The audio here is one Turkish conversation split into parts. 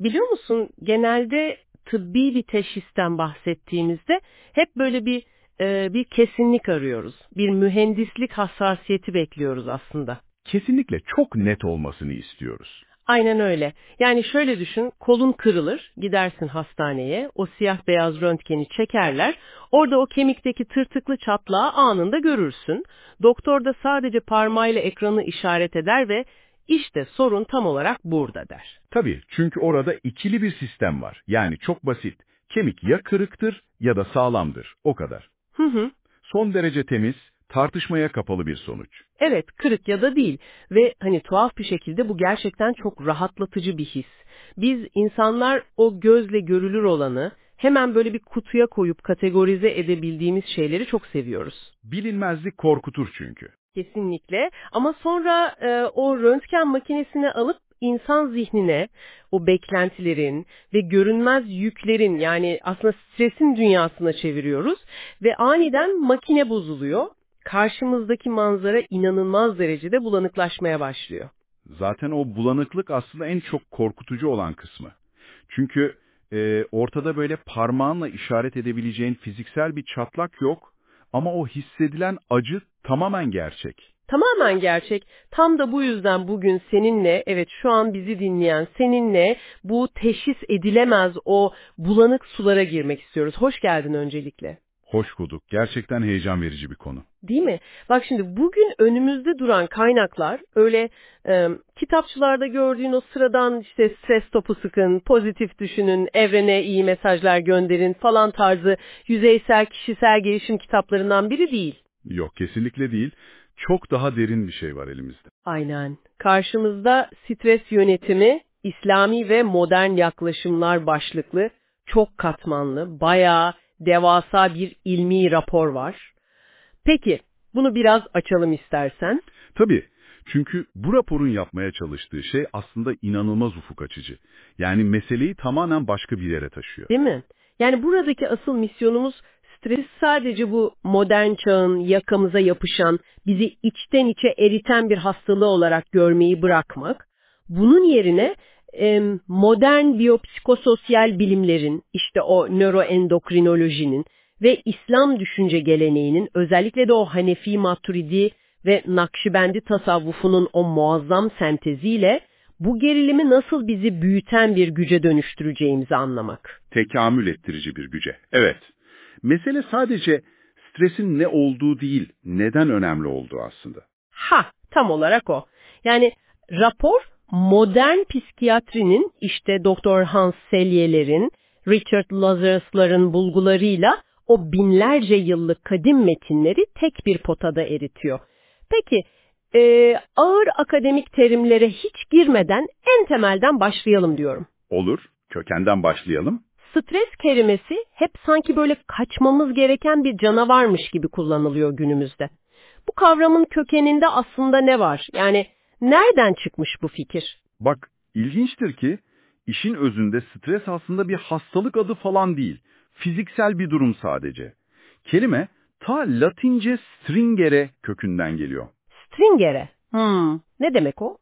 Biliyor musun genelde tıbbi bir teşhisten bahsettiğimizde hep böyle bir e, bir kesinlik arıyoruz. Bir mühendislik hassasiyeti bekliyoruz aslında. Kesinlikle çok net olmasını istiyoruz. Aynen öyle. Yani şöyle düşün, kolun kırılır, gidersin hastaneye, o siyah beyaz röntgeni çekerler, orada o kemikteki tırtıklı çatlağı anında görürsün. Doktor da sadece parmağıyla ekranı işaret eder ve işte sorun tam olarak burada der. Tabii çünkü orada ikili bir sistem var. Yani çok basit. Kemik ya kırıktır ya da sağlamdır. O kadar. Hı hı. Son derece temiz, tartışmaya kapalı bir sonuç. Evet, kırık ya da değil ve hani tuhaf bir şekilde bu gerçekten çok rahatlatıcı bir his. Biz insanlar o gözle görülür olanı hemen böyle bir kutuya koyup kategorize edebildiğimiz şeyleri çok seviyoruz. Bilinmezlik korkutur çünkü. Kesinlikle ama sonra e, o röntgen makinesini alıp insan zihnine o beklentilerin ve görünmez yüklerin yani aslında stresin dünyasına çeviriyoruz ve aniden makine bozuluyor. Karşımızdaki manzara inanılmaz derecede bulanıklaşmaya başlıyor. Zaten o bulanıklık aslında en çok korkutucu olan kısmı. Çünkü e, ortada böyle parmağınla işaret edebileceğin fiziksel bir çatlak yok ama o hissedilen acı tamamen gerçek. Tamamen gerçek. Tam da bu yüzden bugün seninle, evet şu an bizi dinleyen seninle bu teşhis edilemez o bulanık sulara girmek istiyoruz. Hoş geldin öncelikle. Hoş bulduk. Gerçekten heyecan verici bir konu. Değil mi? Bak şimdi bugün önümüzde duran kaynaklar öyle e, kitapçılarda gördüğün o sıradan işte stres topu sıkın, pozitif düşünün, evrene iyi mesajlar gönderin falan tarzı yüzeysel kişisel gelişim kitaplarından biri değil. Yok kesinlikle değil. Çok daha derin bir şey var elimizde. Aynen. Karşımızda stres yönetimi, İslami ve modern yaklaşımlar başlıklı, çok katmanlı, bayağı devasa bir ilmi rapor var. Peki, bunu biraz açalım istersen. Tabii. Çünkü bu raporun yapmaya çalıştığı şey aslında inanılmaz ufuk açıcı. Yani meseleyi tamamen başka bir yere taşıyor. Değil mi? Yani buradaki asıl misyonumuz stres sadece bu modern çağın yakamıza yapışan, bizi içten içe eriten bir hastalığı olarak görmeyi bırakmak. Bunun yerine modern biyopsikososyal bilimlerin, işte o nöroendokrinolojinin ve İslam düşünce geleneğinin özellikle de o Hanefi Maturidi ve Nakşibendi tasavvufunun o muazzam senteziyle bu gerilimi nasıl bizi büyüten bir güce dönüştüreceğimizi anlamak. Tekamül ettirici bir güce. Evet. Mesele sadece stresin ne olduğu değil, neden önemli olduğu aslında. Ha, tam olarak o. Yani rapor modern psikiyatrinin işte Doktor Hans Selye'lerin, Richard Lazarus'ların bulgularıyla o binlerce yıllık kadim metinleri tek bir potada eritiyor. Peki, e, ağır akademik terimlere hiç girmeden en temelden başlayalım diyorum. Olur, kökenden başlayalım. Stres kelimesi hep sanki böyle kaçmamız gereken bir canavarmış gibi kullanılıyor günümüzde. Bu kavramın kökeninde aslında ne var? Yani Nereden çıkmış bu fikir? Bak, ilginçtir ki işin özünde stres aslında bir hastalık adı falan değil. Fiziksel bir durum sadece. Kelime ta Latince stringere kökünden geliyor. Stringere? Hmm. Ne demek o?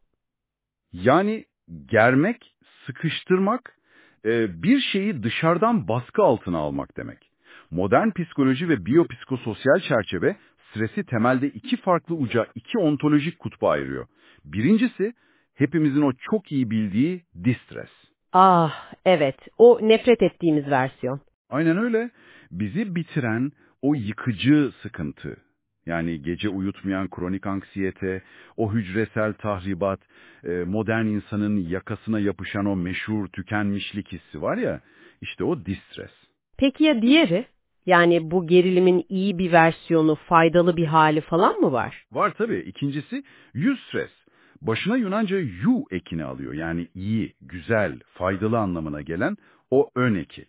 Yani germek, sıkıştırmak, e, bir şeyi dışarıdan baskı altına almak demek. Modern psikoloji ve biyopsikososyal çerçeve stresi temelde iki farklı uca, iki ontolojik kutba ayırıyor. Birincisi, hepimizin o çok iyi bildiği distres. Ah, evet. O nefret ettiğimiz versiyon. Aynen öyle. Bizi bitiren o yıkıcı sıkıntı. Yani gece uyutmayan kronik anksiyete, o hücresel tahribat, e, modern insanın yakasına yapışan o meşhur tükenmişlik hissi var ya, işte o distres. Peki ya diğeri? Yani bu gerilimin iyi bir versiyonu, faydalı bir hali falan mı var? Var tabii. İkincisi eustress. Başına Yunanca yu ekini alıyor. Yani iyi, güzel, faydalı anlamına gelen o ön eki.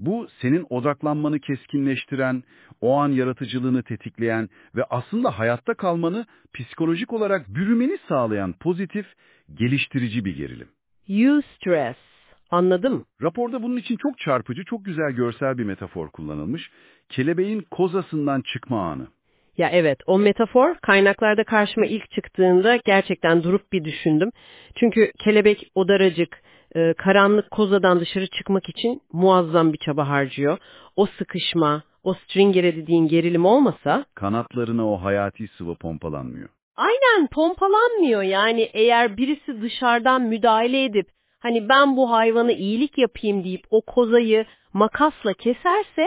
Bu senin odaklanmanı keskinleştiren, o an yaratıcılığını tetikleyen ve aslında hayatta kalmanı psikolojik olarak bürümeni sağlayan pozitif, geliştirici bir gerilim. Eustress. Anladım. Raporda bunun için çok çarpıcı, çok güzel görsel bir metafor kullanılmış. Kelebeğin kozasından çıkma anı. Ya evet, o metafor kaynaklarda karşıma ilk çıktığında gerçekten durup bir düşündüm. Çünkü kelebek o daracık, e, karanlık kozadan dışarı çıkmak için muazzam bir çaba harcıyor. O sıkışma, o stringere dediğin gerilim olmasa... Kanatlarına o hayati sıvı pompalanmıyor. Aynen pompalanmıyor yani eğer birisi dışarıdan müdahale edip hani ben bu hayvana iyilik yapayım deyip o kozayı makasla keserse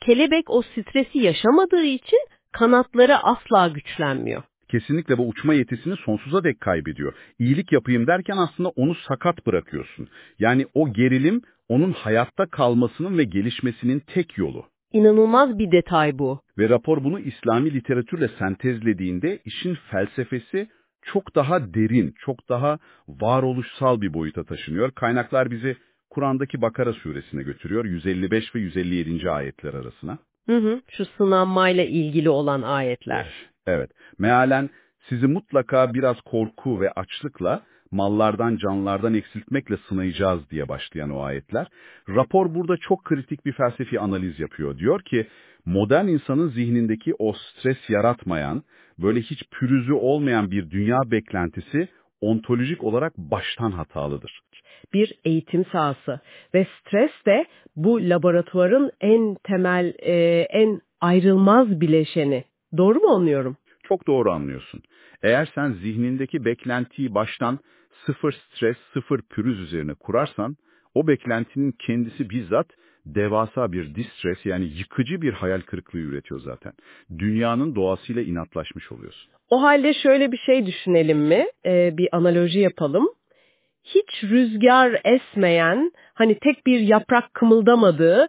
kelebek o stresi yaşamadığı için kanatları asla güçlenmiyor. Kesinlikle bu uçma yetisini sonsuza dek kaybediyor. İyilik yapayım derken aslında onu sakat bırakıyorsun. Yani o gerilim onun hayatta kalmasının ve gelişmesinin tek yolu. İnanılmaz bir detay bu. Ve rapor bunu İslami literatürle sentezlediğinde işin felsefesi çok daha derin, çok daha varoluşsal bir boyuta taşınıyor. Kaynaklar bizi Kur'an'daki Bakara suresine götürüyor, 155 ve 157. ayetler arasına. Hı hı, şu sınanmayla ilgili olan ayetler. Evet, mealen sizi mutlaka biraz korku ve açlıkla, mallardan, canlardan eksiltmekle sınayacağız diye başlayan o ayetler. Rapor burada çok kritik bir felsefi analiz yapıyor. Diyor ki, modern insanın zihnindeki o stres yaratmayan, böyle hiç pürüzü olmayan bir dünya beklentisi ontolojik olarak baştan hatalıdır. Bir eğitim sahası ve stres de bu laboratuvarın en temel, e, en ayrılmaz bileşeni. Doğru mu anlıyorum? Çok doğru anlıyorsun. Eğer sen zihnindeki beklentiyi baştan sıfır stres, sıfır pürüz üzerine kurarsan, o beklentinin kendisi bizzat devasa bir distres yani yıkıcı bir hayal kırıklığı üretiyor zaten. Dünyanın doğasıyla inatlaşmış oluyorsun. O halde şöyle bir şey düşünelim mi? Ee, bir analoji yapalım. Hiç rüzgar esmeyen, hani tek bir yaprak kımıldamadığı,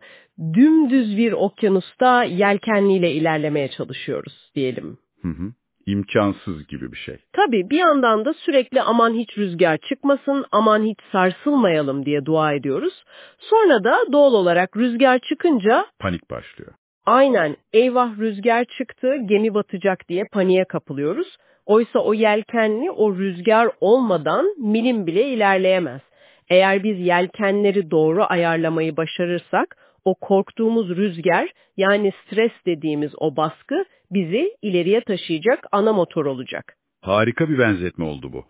dümdüz bir okyanusta yelkenliyle ilerlemeye çalışıyoruz diyelim. Hı hı. İmkansız gibi bir şey. Tabii bir yandan da sürekli aman hiç rüzgar çıkmasın, aman hiç sarsılmayalım diye dua ediyoruz. Sonra da doğal olarak rüzgar çıkınca... Panik başlıyor. Aynen eyvah rüzgar çıktı gemi batacak diye paniğe kapılıyoruz. Oysa o yelkenli o rüzgar olmadan milim bile ilerleyemez. Eğer biz yelkenleri doğru ayarlamayı başarırsak o korktuğumuz rüzgar yani stres dediğimiz o baskı bizi ileriye taşıyacak ana motor olacak. Harika bir benzetme oldu bu.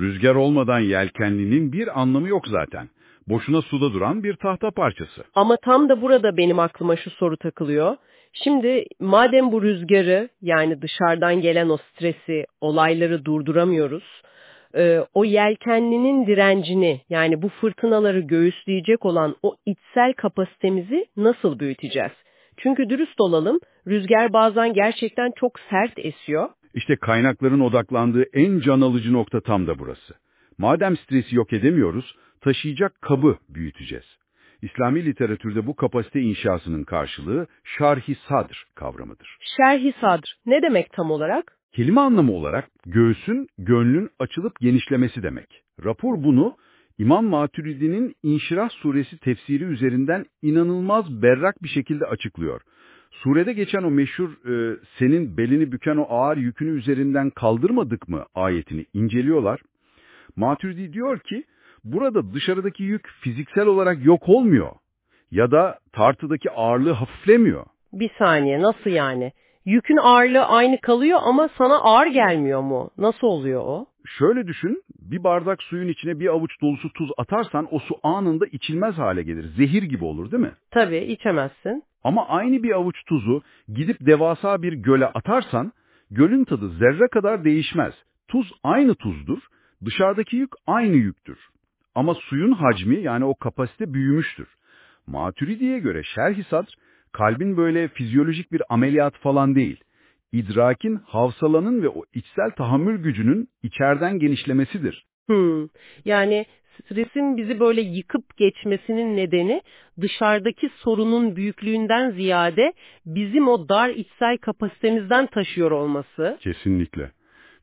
Rüzgar olmadan yelkenlinin bir anlamı yok zaten. Boşuna suda duran bir tahta parçası. Ama tam da burada benim aklıma şu soru takılıyor. Şimdi madem bu rüzgarı yani dışarıdan gelen o stresi, olayları durduramıyoruz, e, o yelkenlinin direncini yani bu fırtınaları göğüsleyecek olan o içsel kapasitemizi nasıl büyüteceğiz? Çünkü dürüst olalım, rüzgar bazen gerçekten çok sert esiyor. İşte kaynakların odaklandığı en can alıcı nokta tam da burası. Madem stresi yok edemiyoruz, taşıyacak kabı büyüteceğiz. İslami literatürde bu kapasite inşasının karşılığı şarhi sadr kavramıdır. Şerhi sadr ne demek tam olarak? Kelime anlamı olarak göğsün, gönlün açılıp genişlemesi demek. Rapor bunu İmam Maturidi'nin İnşirah suresi tefsiri üzerinden inanılmaz berrak bir şekilde açıklıyor. Surede geçen o meşhur e, senin belini büken o ağır yükünü üzerinden kaldırmadık mı ayetini inceliyorlar. Maturidi diyor ki burada dışarıdaki yük fiziksel olarak yok olmuyor ya da tartıdaki ağırlığı hafiflemiyor. Bir saniye nasıl yani? Yükün ağırlığı aynı kalıyor ama sana ağır gelmiyor mu? Nasıl oluyor o? Şöyle düşün, bir bardak suyun içine bir avuç dolusu tuz atarsan o su anında içilmez hale gelir. Zehir gibi olur değil mi? Tabii içemezsin. Ama aynı bir avuç tuzu gidip devasa bir göle atarsan gölün tadı zerre kadar değişmez. Tuz aynı tuzdur, dışarıdaki yük aynı yüktür. Ama suyun hacmi yani o kapasite büyümüştür. Maturidi'ye göre şerh sadr, kalbin böyle fizyolojik bir ameliyat falan değil. İdrakin, havsalanın ve o içsel tahammül gücünün içeriden genişlemesidir. Hmm. Yani stresin bizi böyle yıkıp geçmesinin nedeni dışarıdaki sorunun büyüklüğünden ziyade bizim o dar içsel kapasitemizden taşıyor olması. Kesinlikle.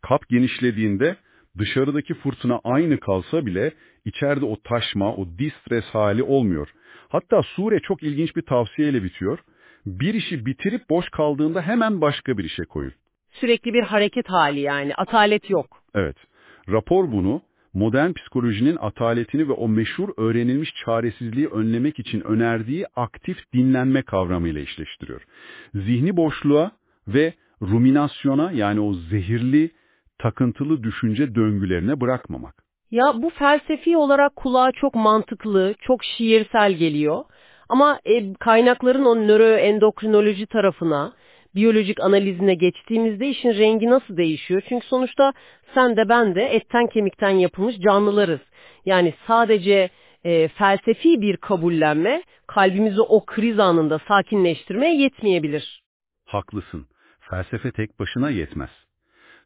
Kap genişlediğinde dışarıdaki fırtına aynı kalsa bile içeride o taşma, o distres hali olmuyor. Hatta sure çok ilginç bir tavsiyeyle bitiyor. Bir işi bitirip boş kaldığında hemen başka bir işe koyun. Sürekli bir hareket hali yani, atalet yok. Evet. Rapor bunu modern psikolojinin ataletini ve o meşhur öğrenilmiş çaresizliği önlemek için önerdiği aktif dinlenme kavramıyla eşleştiriyor. Zihni boşluğa ve ruminasyona yani o zehirli, takıntılı düşünce döngülerine bırakmamak. Ya bu felsefi olarak kulağa çok mantıklı, çok şiirsel geliyor. Ama e, kaynakların o nöroendokrinoloji tarafına, biyolojik analizine geçtiğimizde işin rengi nasıl değişiyor? Çünkü sonuçta sen de ben de etten kemikten yapılmış canlılarız. Yani sadece e, felsefi bir kabullenme kalbimizi o kriz anında sakinleştirmeye yetmeyebilir. Haklısın. Felsefe tek başına yetmez.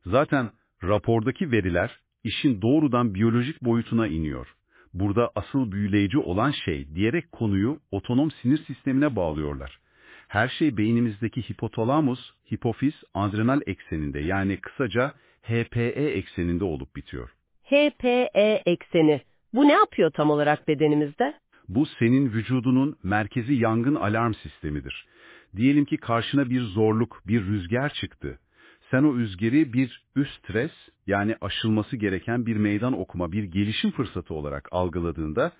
Zaten rapordaki veriler işin doğrudan biyolojik boyutuna iniyor. Burada asıl büyüleyici olan şey diyerek konuyu otonom sinir sistemine bağlıyorlar. Her şey beynimizdeki hipotalamus, hipofiz, adrenal ekseninde yani kısaca HPE ekseninde olup bitiyor. HPE ekseni. Bu ne yapıyor tam olarak bedenimizde? Bu senin vücudunun merkezi yangın alarm sistemidir. Diyelim ki karşına bir zorluk, bir rüzgar çıktı. Sen o rüzgarı bir üst stres yani aşılması gereken bir meydan okuma, bir gelişim fırsatı olarak algıladığında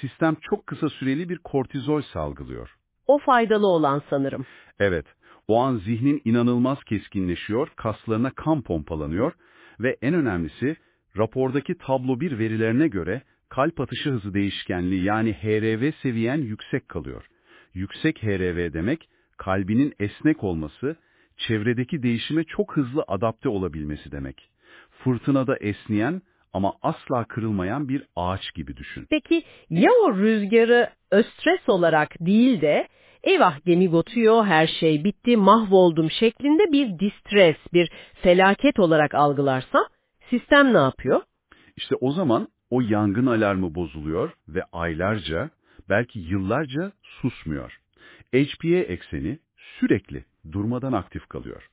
sistem çok kısa süreli bir kortizol salgılıyor. O faydalı olan sanırım. Evet, o an zihnin inanılmaz keskinleşiyor, kaslarına kan pompalanıyor ve en önemlisi rapordaki tablo bir verilerine göre kalp atışı hızı değişkenliği yani HRV seviyen yüksek kalıyor. Yüksek HRV demek kalbinin esnek olması, çevredeki değişime çok hızlı adapte olabilmesi demek. Fırtınada esneyen ama asla kırılmayan bir ağaç gibi düşün. Peki ya o rüzgarı östres olarak değil de eyvah gemi batıyor, her şey bitti, mahvoldum şeklinde bir distres, bir felaket olarak algılarsam sistem ne yapıyor? İşte o zaman o yangın alarmı bozuluyor ve aylarca, belki yıllarca susmuyor. HPA ekseni sürekli durmadan aktif kalıyor.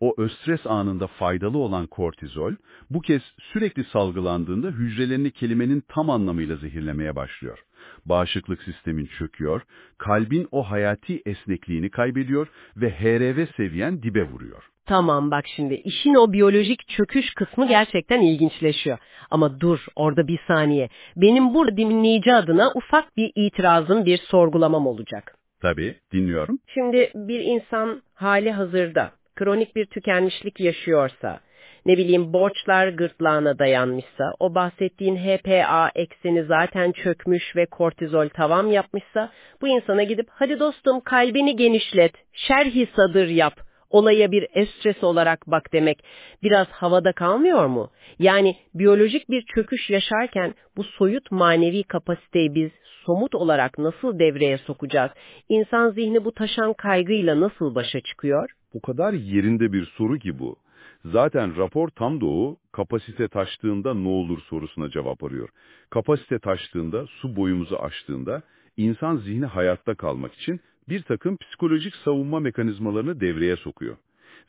O östres anında faydalı olan kortizol, bu kez sürekli salgılandığında hücrelerini kelimenin tam anlamıyla zehirlemeye başlıyor. Bağışıklık sistemin çöküyor, kalbin o hayati esnekliğini kaybediyor ve HRV seviyen dibe vuruyor. Tamam bak şimdi işin o biyolojik çöküş kısmı gerçekten ilginçleşiyor. Ama dur orada bir saniye. Benim burada dinleyici adına ufak bir itirazım, bir sorgulamam olacak. Tabii, dinliyorum. Şimdi bir insan hali hazırda kronik bir tükenmişlik yaşıyorsa, ne bileyim borçlar gırtlağına dayanmışsa, o bahsettiğin HPA ekseni zaten çökmüş ve kortizol tavan yapmışsa, bu insana gidip hadi dostum kalbini genişlet, şerhi sadır yap, olaya bir estres olarak bak demek biraz havada kalmıyor mu? Yani biyolojik bir çöküş yaşarken bu soyut manevi kapasiteyi biz somut olarak nasıl devreye sokacağız? İnsan zihni bu taşan kaygıyla nasıl başa çıkıyor? Bu kadar yerinde bir soru ki bu. Zaten rapor tam doğu kapasite taştığında ne olur sorusuna cevap arıyor. Kapasite taştığında, su boyumuzu aştığında insan zihni hayatta kalmak için bir takım psikolojik savunma mekanizmalarını devreye sokuyor.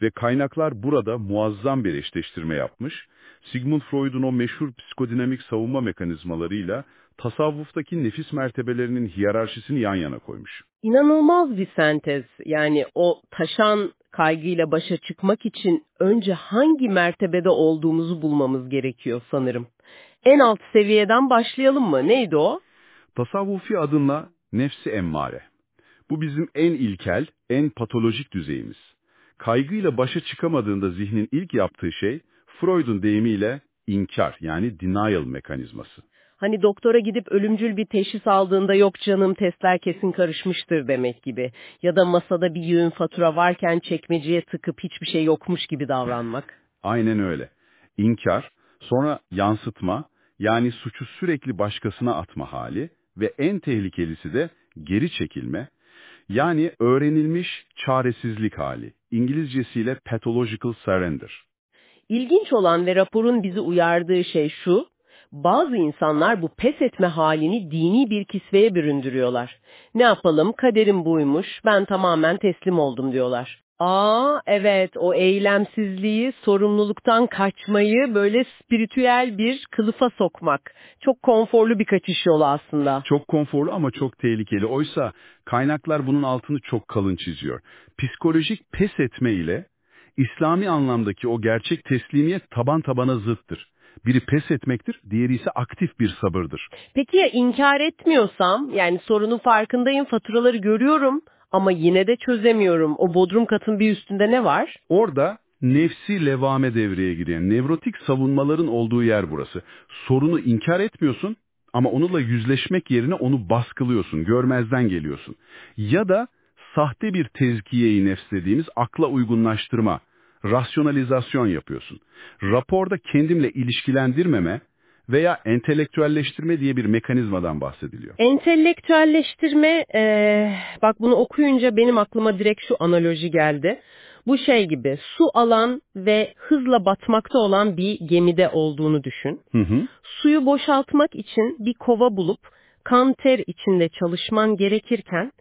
Ve kaynaklar burada muazzam bir eşleştirme yapmış. Sigmund Freud'un o meşhur psikodinamik savunma mekanizmalarıyla tasavvuftaki nefis mertebelerinin hiyerarşisini yan yana koymuş. İnanılmaz bir sentez. Yani o taşan kaygıyla başa çıkmak için önce hangi mertebede olduğumuzu bulmamız gerekiyor sanırım. En alt seviyeden başlayalım mı? Neydi o? Tasavvufi adınla nefsi emmare. Bu bizim en ilkel, en patolojik düzeyimiz. Kaygıyla başa çıkamadığında zihnin ilk yaptığı şey, Freud'un deyimiyle inkar yani denial mekanizması. Hani doktora gidip ölümcül bir teşhis aldığında yok canım testler kesin karışmıştır demek gibi. Ya da masada bir yığın fatura varken çekmeceye tıkıp hiçbir şey yokmuş gibi davranmak. Aynen öyle. İnkar, sonra yansıtma, yani suçu sürekli başkasına atma hali ve en tehlikelisi de geri çekilme, yani öğrenilmiş çaresizlik hali. İngilizcesiyle pathological surrender. İlginç olan ve raporun bizi uyardığı şey şu, bazı insanlar bu pes etme halini dini bir kisveye büründürüyorlar. Ne yapalım kaderim buymuş, ben tamamen teslim oldum diyorlar. Aa evet o eylemsizliği, sorumluluktan kaçmayı böyle spiritüel bir kılıfa sokmak. Çok konforlu bir kaçış yolu aslında. Çok konforlu ama çok tehlikeli. Oysa kaynaklar bunun altını çok kalın çiziyor. Psikolojik pes etme ile İslami anlamdaki o gerçek teslimiyet taban tabana zıttır. Biri pes etmektir, diğeri ise aktif bir sabırdır. Peki ya inkar etmiyorsam, yani sorunun farkındayım, faturaları görüyorum Ama yine de çözemiyorum. O bodrum katın bir üstünde ne var? Orada nefsi levame devreye giriyor. Nevrotik savunmaların olduğu yer burası. Sorunu inkar etmiyorsun ama onunla yüzleşmek yerine onu baskılıyorsun, görmezden geliyorsun. Ya da sahte bir tezkiyeyi nefs dediğimiz akla uygunlaştırma, rasyonalizasyon yapıyorsun. Raporda kendimle ilişkilendirmeme veya entelektüelleştirme diye bir mekanizmadan bahsediliyor. Entelektüelleştirme, ee, bak bunu okuyunca benim aklıma direkt şu analoji geldi. Bu şey gibi su alan ve hızla batmakta olan bir gemide olduğunu düşün. Hı hı. Suyu boşaltmak için bir kova bulup kan ter içinde çalışman gerekirken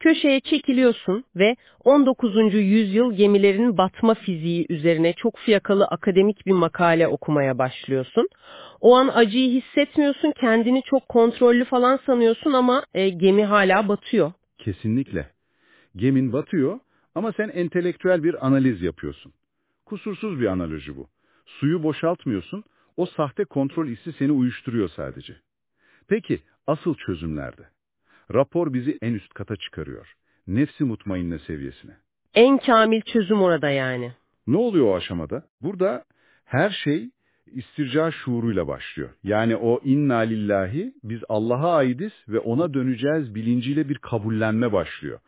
köşeye çekiliyorsun ve 19. yüzyıl gemilerin batma fiziği üzerine çok fiyakalı akademik bir makale okumaya başlıyorsun. O an acıyı hissetmiyorsun, kendini çok kontrollü falan sanıyorsun ama e, gemi hala batıyor. Kesinlikle. Gemin batıyor ama sen entelektüel bir analiz yapıyorsun. Kusursuz bir analoji bu. Suyu boşaltmıyorsun, o sahte kontrol hissi seni uyuşturuyor sadece. Peki, asıl çözümlerde? Rapor bizi en üst kata çıkarıyor. Nefsi mutmainne seviyesine. En kamil çözüm orada yani. Ne oluyor o aşamada? Burada her şey istirca şuuruyla başlıyor. Yani o inna lillahi biz Allah'a aidiz ve ona döneceğiz bilinciyle bir kabullenme başlıyor.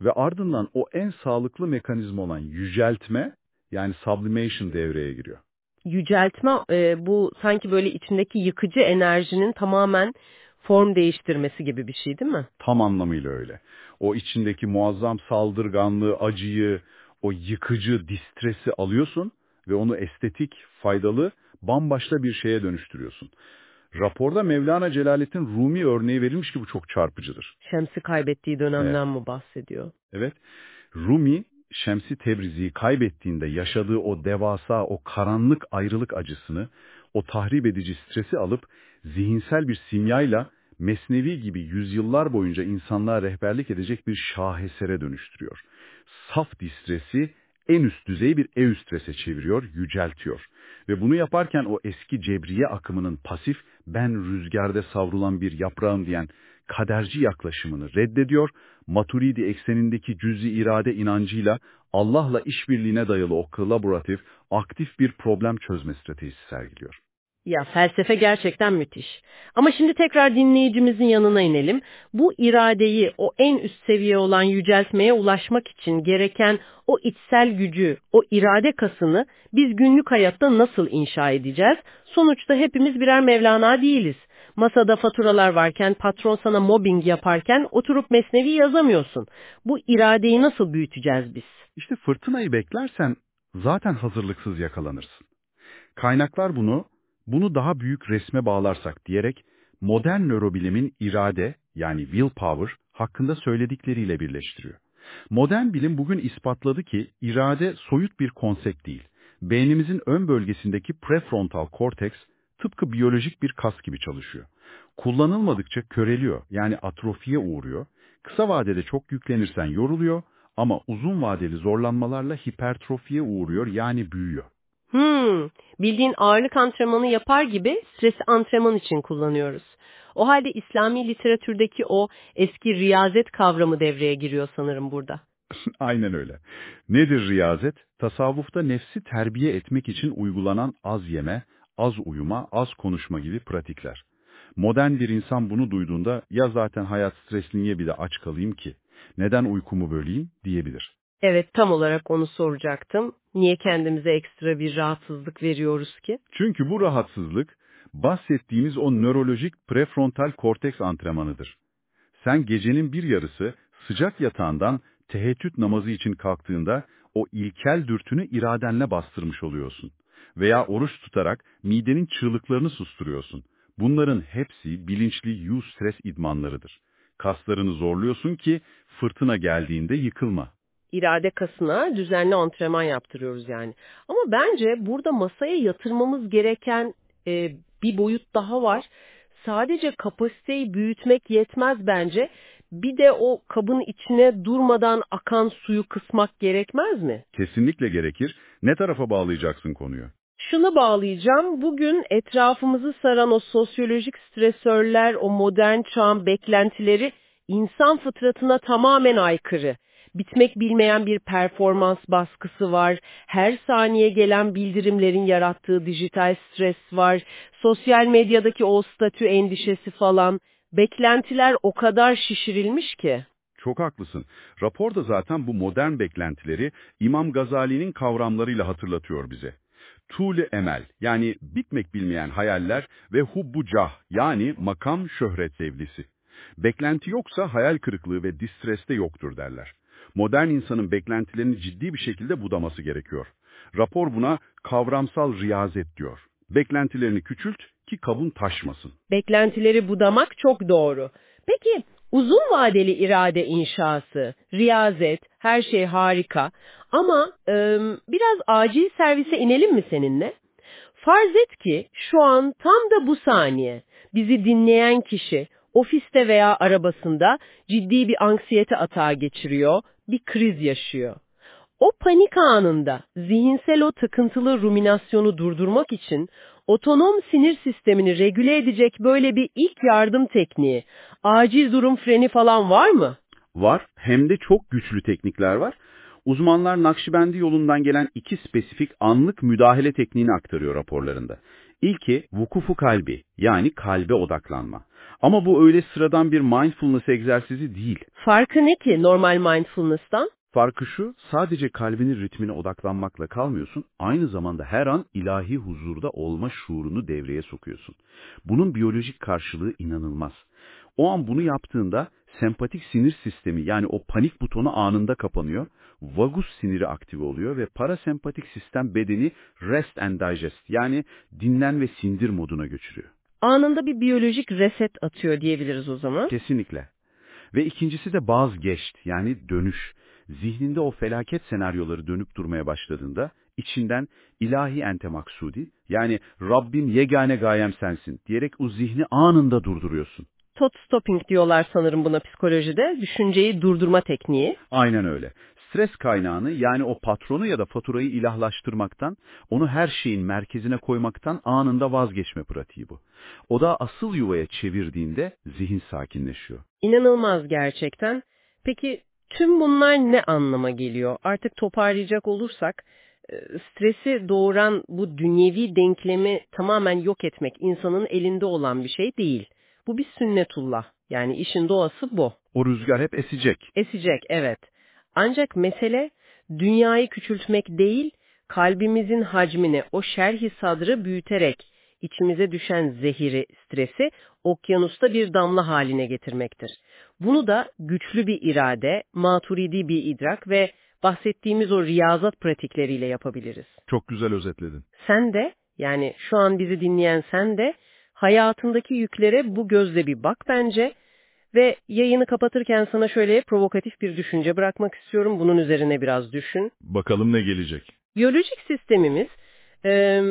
Ve ardından o en sağlıklı mekanizma olan yüceltme yani sublimation devreye giriyor. Yüceltme e, bu sanki böyle içindeki yıkıcı enerjinin tamamen form değiştirmesi gibi bir şey değil mi? Tam anlamıyla öyle. O içindeki muazzam saldırganlığı, acıyı, o yıkıcı distresi alıyorsun ve onu estetik, faydalı, bambaşka bir şeye dönüştürüyorsun. Raporda Mevlana Celaleddin Rumi örneği verilmiş ki bu çok çarpıcıdır. Şems'i kaybettiği dönemden mi bahsediyor? Evet. Rumi, Şems'i Tebrizi'yi kaybettiğinde yaşadığı o devasa, o karanlık ayrılık acısını, o tahrip edici stresi alıp zihinsel bir simyayla Mesnevi gibi yüzyıllar boyunca insanlığa rehberlik edecek bir şahesere dönüştürüyor. Saf distresi en üst düzey bir eüstrese çeviriyor, yüceltiyor. Ve bunu yaparken o eski cebriye akımının pasif, ben rüzgarda savrulan bir yaprağım diyen kaderci yaklaşımını reddediyor, Maturidi eksenindeki cüzi irade inancıyla Allah'la işbirliğine dayalı o kolaboratif, aktif bir problem çözme stratejisi sergiliyor. Ya felsefe gerçekten müthiş. Ama şimdi tekrar dinleyicimizin yanına inelim. Bu iradeyi o en üst seviye olan yüceltmeye ulaşmak için gereken o içsel gücü, o irade kasını biz günlük hayatta nasıl inşa edeceğiz? Sonuçta hepimiz birer Mevlana değiliz. Masada faturalar varken, patron sana mobbing yaparken oturup mesnevi yazamıyorsun. Bu iradeyi nasıl büyüteceğiz biz? İşte fırtınayı beklersen zaten hazırlıksız yakalanırsın. Kaynaklar bunu bunu daha büyük resme bağlarsak diyerek modern nörobilimin irade yani willpower hakkında söyledikleriyle birleştiriyor. Modern bilim bugün ispatladı ki irade soyut bir konsept değil. Beynimizin ön bölgesindeki prefrontal korteks tıpkı biyolojik bir kas gibi çalışıyor. Kullanılmadıkça köreliyor yani atrofiye uğruyor. Kısa vadede çok yüklenirsen yoruluyor ama uzun vadeli zorlanmalarla hipertrofiye uğruyor yani büyüyor. Hmm, bildiğin ağırlık antrenmanı yapar gibi stresi antrenman için kullanıyoruz. O halde İslami literatürdeki o eski riyazet kavramı devreye giriyor sanırım burada. Aynen öyle. Nedir riyazet? Tasavvufta nefsi terbiye etmek için uygulanan az yeme, az uyuma, az konuşma gibi pratikler. Modern bir insan bunu duyduğunda ya zaten hayat stresli niye bir de aç kalayım ki, neden uykumu böleyim diyebilir. Evet tam olarak onu soracaktım. Niye kendimize ekstra bir rahatsızlık veriyoruz ki? Çünkü bu rahatsızlık bahsettiğimiz o nörolojik prefrontal korteks antrenmanıdır. Sen gecenin bir yarısı sıcak yatağından teheccüd namazı için kalktığında o ilkel dürtünü iradenle bastırmış oluyorsun. Veya oruç tutarak midenin çığlıklarını susturuyorsun. Bunların hepsi bilinçli U-stres idmanlarıdır. Kaslarını zorluyorsun ki fırtına geldiğinde yıkılma irade kasına düzenli antrenman yaptırıyoruz yani. Ama bence burada masaya yatırmamız gereken e, bir boyut daha var. Sadece kapasiteyi büyütmek yetmez bence. Bir de o kabın içine durmadan akan suyu kısmak gerekmez mi? Kesinlikle gerekir. Ne tarafa bağlayacaksın konuyu? Şunu bağlayacağım. Bugün etrafımızı saran o sosyolojik stresörler, o modern çağın beklentileri insan fıtratına tamamen aykırı. Bitmek bilmeyen bir performans baskısı var, her saniye gelen bildirimlerin yarattığı dijital stres var, sosyal medyadaki o statü endişesi falan. Beklentiler o kadar şişirilmiş ki. Çok haklısın. Rapor da zaten bu modern beklentileri İmam Gazali'nin kavramlarıyla hatırlatıyor bize. Tule emel yani bitmek bilmeyen hayaller ve hubbu cah yani makam şöhret sevgisi. Beklenti yoksa hayal kırıklığı ve distres de yoktur derler. Modern insanın beklentilerini ciddi bir şekilde budaması gerekiyor. Rapor buna kavramsal riyazet diyor. Beklentilerini küçült ki kabın taşmasın. Beklentileri budamak çok doğru. Peki uzun vadeli irade inşası, riyazet, her şey harika ama e, biraz acil servise inelim mi seninle? Farz et ki şu an tam da bu saniye bizi dinleyen kişi ofiste veya arabasında ciddi bir anksiyete atağı geçiriyor, bir kriz yaşıyor. O panik anında zihinsel o takıntılı ruminasyonu durdurmak için otonom sinir sistemini regüle edecek böyle bir ilk yardım tekniği, acil durum freni falan var mı? Var, hem de çok güçlü teknikler var. Uzmanlar Nakşibendi yolundan gelen iki spesifik anlık müdahale tekniğini aktarıyor raporlarında. İlki vukufu kalbi, yani kalbe odaklanma. Ama bu öyle sıradan bir mindfulness egzersizi değil. Farkı ne ki normal mindfulness'tan? Farkı şu, sadece kalbinin ritmine odaklanmakla kalmıyorsun, aynı zamanda her an ilahi huzurda olma şuurunu devreye sokuyorsun. Bunun biyolojik karşılığı inanılmaz. O an bunu yaptığında sempatik sinir sistemi yani o panik butonu anında kapanıyor, vagus siniri aktive oluyor ve parasempatik sistem bedeni rest and digest yani dinlen ve sindir moduna götürüyor. Anında bir biyolojik reset atıyor diyebiliriz o zaman. Kesinlikle. Ve ikincisi de bazgeçt yani dönüş. Zihninde o felaket senaryoları dönüp durmaya başladığında içinden ilahi ente maksudi yani Rabbim yegane gayem sensin diyerek o zihni anında durduruyorsun. Tot stopping diyorlar sanırım buna psikolojide. Düşünceyi durdurma tekniği. Aynen öyle. Stres kaynağını yani o patronu ya da faturayı ilahlaştırmaktan, onu her şeyin merkezine koymaktan anında vazgeçme pratiği bu. O da asıl yuvaya çevirdiğinde zihin sakinleşiyor. İnanılmaz gerçekten. Peki tüm bunlar ne anlama geliyor? Artık toparlayacak olursak, e, stresi doğuran bu dünyevi denklemi tamamen yok etmek insanın elinde olan bir şey değil. Bu bir sünnetullah. Yani işin doğası bu. O rüzgar hep esecek. Esecek, evet. Ancak mesele dünyayı küçültmek değil, kalbimizin hacmini, o şerhi sadrı büyüterek içimize düşen zehiri, stresi okyanusta bir damla haline getirmektir. Bunu da güçlü bir irade, maturidi bir idrak ve bahsettiğimiz o riyazat pratikleriyle yapabiliriz. Çok güzel özetledin. Sen de, yani şu an bizi dinleyen sen de hayatındaki yüklere bu gözle bir bak bence ve yayını kapatırken sana şöyle provokatif bir düşünce bırakmak istiyorum. Bunun üzerine biraz düşün. Bakalım ne gelecek? Biyolojik sistemimiz e,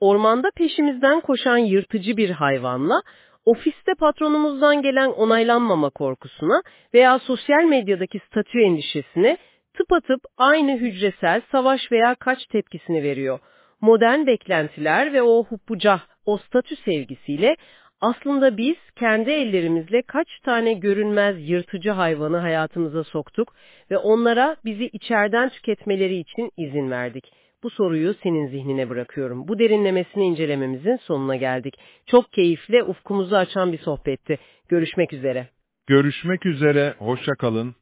ormanda peşimizden koşan yırtıcı bir hayvanla ofiste patronumuzdan gelen onaylanmama korkusuna veya sosyal medyadaki statü endişesine tıpatıp aynı hücresel savaş veya kaç tepkisini veriyor. Modern beklentiler ve o huppucah, o statü sevgisiyle aslında biz kendi ellerimizle kaç tane görünmez yırtıcı hayvanı hayatımıza soktuk ve onlara bizi içeriden tüketmeleri için izin verdik. Bu soruyu senin zihnine bırakıyorum. Bu derinlemesine incelememizin sonuna geldik. Çok keyifli, ufkumuzu açan bir sohbetti. Görüşmek üzere. Görüşmek üzere, hoşça kalın.